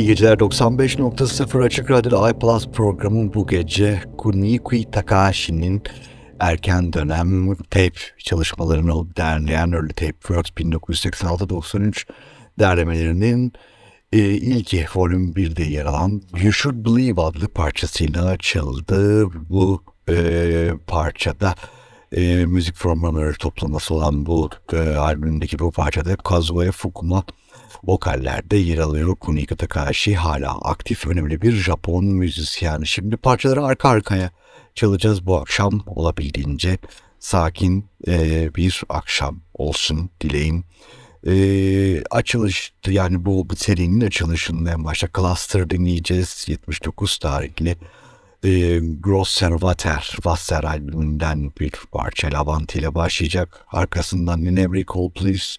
İyi geceler 95.0 Açık Radyo'da iPlus programı bu gece Kuniki Takashi'nin erken dönem tape çalışmalarını derleyen Early Tape Works 1986-93 derlemelerinin e, ilki volüm 1'de yer alan You Should Believe adlı parçasıyla çaldı. Bu e, parçada e, müzik formaları toplaması olan bu e, albümündeki bu parçada Kazuya Fukuma vokallerde yer alıyor. Kuniko Takashi hala aktif önemli bir Japon müzisyen. Şimdi parçaları arka arkaya çalacağız bu akşam olabildiğince sakin e, bir akşam olsun dileğim. E, açılış yani bu, serinin açılışında en başta Cluster dinleyeceğiz 79 tarihli e, Grosser Wasser albümünden bir parça Lavanti ile başlayacak. Arkasından Every Call Please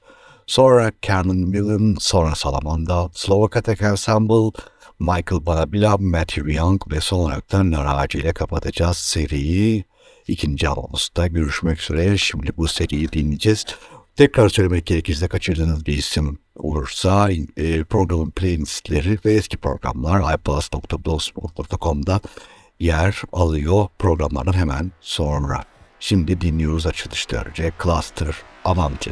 Sonra Canon Millen, sonra Salomond'a, Slovak Ensemble, Michael Balabila, Matthew Young ve son olarak da Naraci ile kapatacağız seriyi. İkinci anonsta görüşmek üzere. Şimdi bu seriyi dinleyeceğiz. Tekrar söylemek gerekirse kaçırdığınız bir isim olursa e, programın playlistleri ve eski programlar iplus.blogspot.com'da yer alıyor programlardan hemen sonra. Şimdi dinliyoruz açılışta önce Cluster Avanti.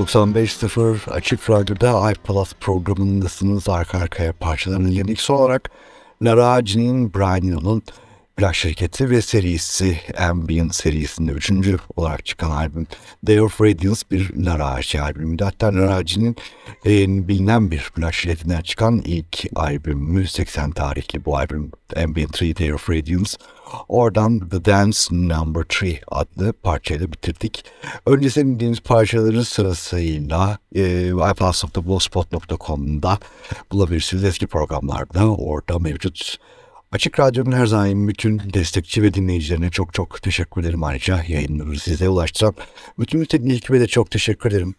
95.0 Açık Radyo'da iPlus programındasınız. Arka arkaya parçalarını. Son olarak Naraj'ın Brian Eno'nun plak şirketi ve serisi Ambient serisinde üçüncü olarak çıkan albüm Day of Radiance bir Naraj albümüydü. Hatta Naraj'ın en bilinen bir plak şirketinden çıkan ilk albümü 80 tarihli bu albüm Ambient 3 Day of Radiance. Oradan The Dance Number 3 adlı parçayla bitirdik. Öncesinde dinlediğimiz parçaları sırasıyla e, iPlusoftheblogspot.com'da bulabilirsiniz. Eski programlarda orada mevcut. Açık Radyo'nun her zaman bütün destekçi ve dinleyicilerine çok çok teşekkür ederim. Ayrıca yayınları size ulaştıran bütün mütedin ekibe de çok teşekkür ederim.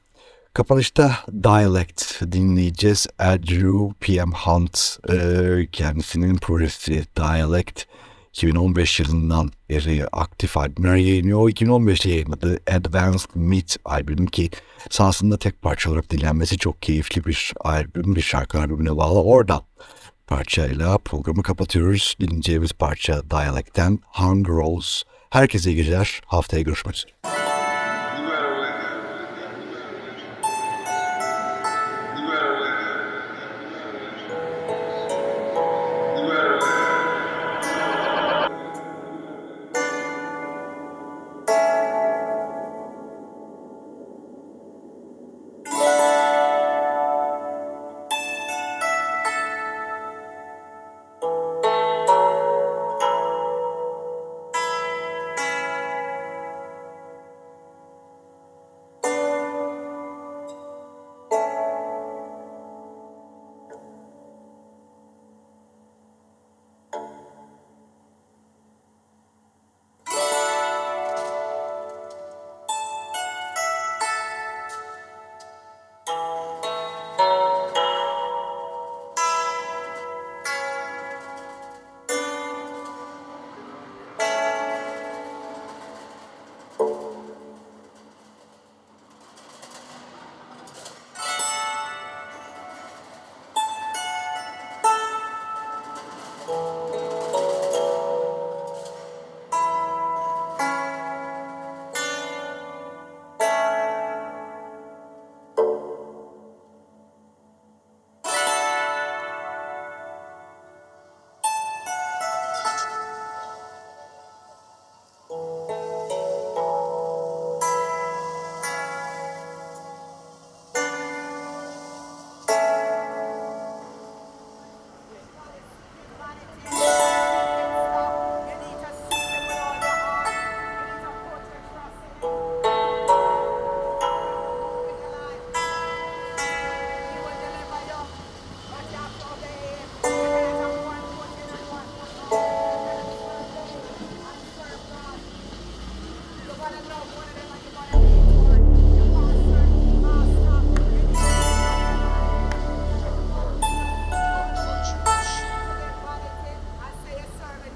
Kapanışta Dialect dinleyeceğiz. Andrew P.M. Hunt e, kendisinin projesi Dialect 2015 yılından beri aktif albümler yayınlıyor. 2015'te yayınladığı Advanced Meat albüm ki sahasında tek parça olarak dinlenmesi çok keyifli bir albüm, bir şarkı albümüne bağlı. Orada parçayla programı kapatıyoruz. Dinleyeceğimiz parça Dialect'ten Hunger Rose. Herkese iyi geceler. Haftaya görüşmek üzere.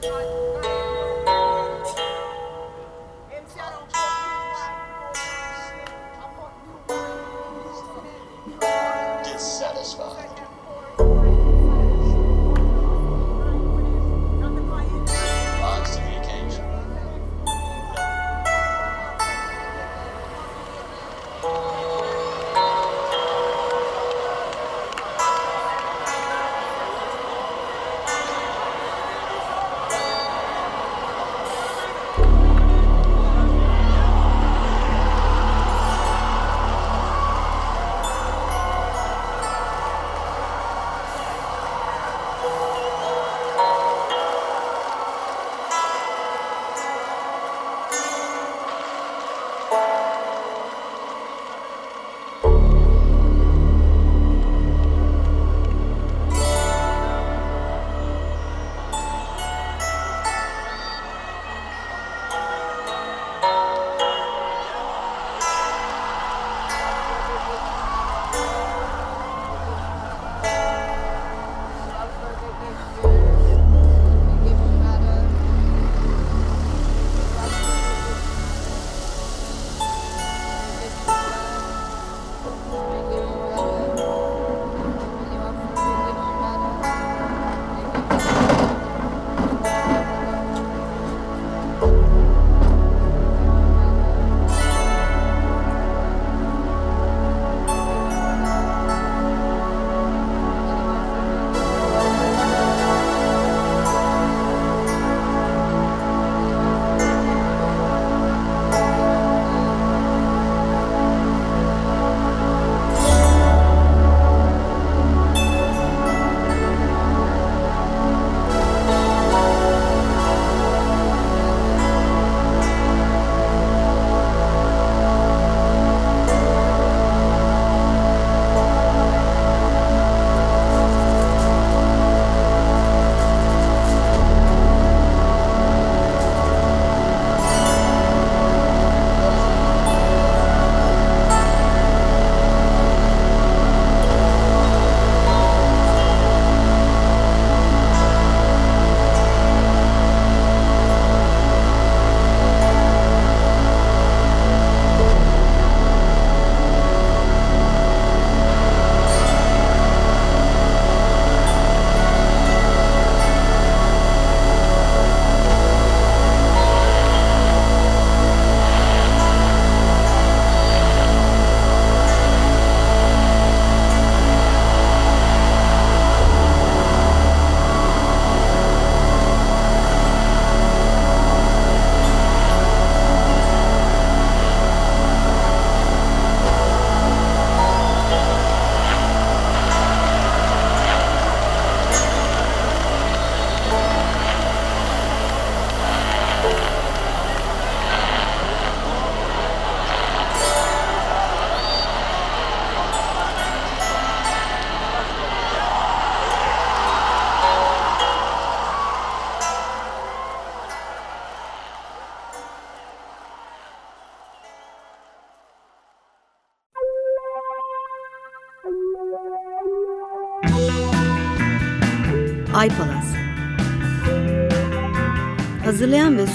Thank you.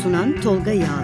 Sunan Tolga Yağlı.